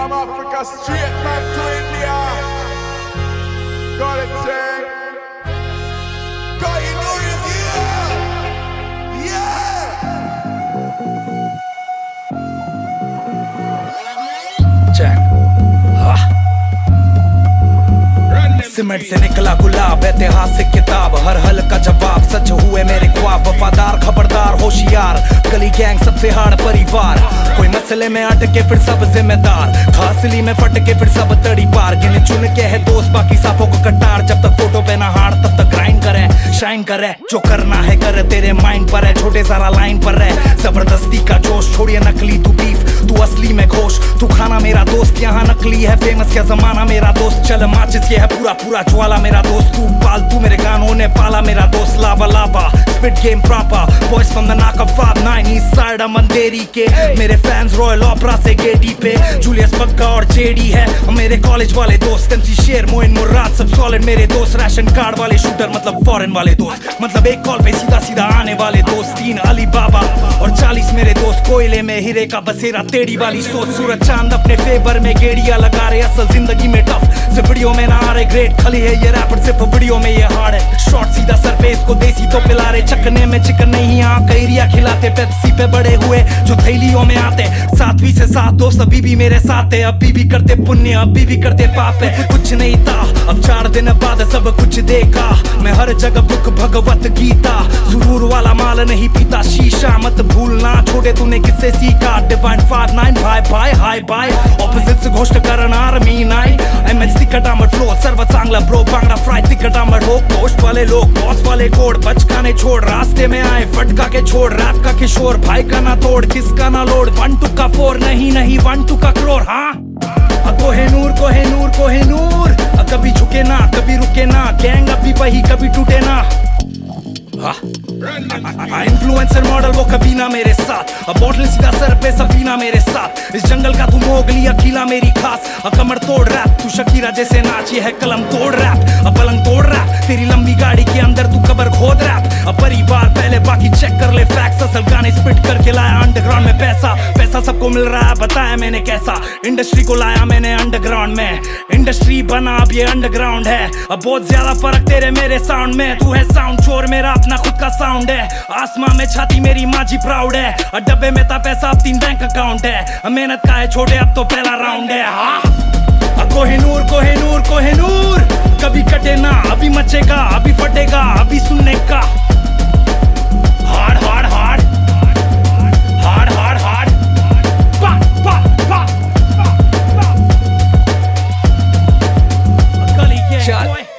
From Africa straight back to India. Got it, say. Got you know review. Yeah. Check cement से निकला गुलाब ऐतिहासिक किताब हर हल का जवाब सच हुए मेरे ख्वाब वफादार खबरदार होशियार। गली गैंग सबसे हार्ड परिवार। कोई मसले में अटके फिर सब जिम्मेदार। खासली में फटके फिर सब तड़ी पार। गिने चुन के है दोस्त, बाकी साफों को कटार। जब तक फ़ोटो पे ना हार, तब तक ग्राइंड करे शाइन करे। जो करना है करे, तेरे माइंड पर है। छोटे सारा लाइन पर है। ज़बरदस्ती का जोश, छोड़िए नकली तू असली में घोष। तू खाना मेरा दोस्त यहाँ नकली है फ़ेमस क्या जमाना मेरा दोस्त? चल माचिस ये है पूरा पूरा ज्वाला मेरा दोस्त। तू पाल तू मेरे गानों ने पाला मेरा दोस्त लावा लावा। Spit game proper boys from the knock of five nine east side मंदेरी के मेरे फैंस रॉयल ओपरा से गेडी पे। जूलियस बग्गा और जेडी है। और मेरे कॉलेज वाले दोस्त एमसी शेर मोइन मुराद सब सॉलिड मेरे दोस्त। राशन कार्ड वाले शूटर मतलब फॉरेन वाले दोस्त। मतलब एक कॉल पे सीधा सीधा आने वाले दोस्त। तीन अली बाबा और चालीस मेरे दोस्त। कोयले में हीरे का बसेरा टेढ़ी वाली सोच, सूरज चाँद अपने फेवर में गेड़िया लगा रहे, असल ज़िंदगी में टफ से वीडियो में ना आ रहे ग्रेट खली है ये रैपर सिर्फ़ वीडियो में ये हार्ड है। शॉर्ट सीधा सर पे इसको देसी तो पिला रहे, चकने में चिकन नहीं यहाँ कैरिया खिलाते पेप्सी पे बड़े हुए जो थैलियों में आते। सातवीं से सात दोस्त अभी भी मेरे साथ है, अभी भी करते पुण्य, अभी भी करते पाप है। कुछ नहीं था दिन बाद सब कुछ देखा। मैं हर जगह बुक भगवत गीता। सुरूर वाला माल नहीं पीता, शीशा मत भूलना। छोटे तूने किससे सीखा? डिवाइन फाइव नाइन भाई भाई हाय बाय ऑपोजिट घोष्ट करणार मी नाही एम एच तिकट आंबट फ्लो सर्व चांगला ब्रो बांगडा फ्राय तिकट आंबट हो। पोस्ट वाले लोग बॉस वाले कोड, बचकाने छोड़। रास्ते में आए, फटका के छोड़। रात का किशोर, भाई का ना तोड़, किसका ना लोड। वन टू का फोर नहीं नहीं वन टू का करोड़ हाँ? कोहेनूर कोहेनूर कोहेनूर कभी झुके ना, कभी रुके ना गैंग अभी वही, कभी टूटे ना। इन्फ्लुएंसर मॉडल वो कभी ना मेरे साथ। अब बॉटल सीधा सर पे सफीना मेरे साथ। इस जंगल का तू मोगली अकेला मेरी खास। अब कमर तोड़ रैप तू शकीरा जैसे नाच ये है, कलम तोड़ रैप अब पलंग तोड़ रैप तेरी लंबी गाड़ी के अंदर तू कबर खोद रैप अब परिवार पहले बाकी चेक असल गाने स्पिट करके लाया अंडरग्राउंड में पैसा। पैसा सबको मिल रहा है, बताया मैंने कैसा। इंडस्ट्री को लाया मैंने अंडरग्राउंड में। इंडस्ट्री बना, अब ये अंडरग्राउंड है। अब बहुत ज़्यादा फ़र्क तेरे मेरे साउंड में। तू है साउंड चोर, मेरा अपना खुद का साउंड है। आसमां में छाती मेरी माजी प्राउड है। और डब्बे में था पैसा, अब तीन बैंक अकाउंट है। मेहनत का है छोटे, अब तो पहला राउंड है। हाँ? कोहिनूर कोहिनूर कोहिनूर। कभी कटे shot.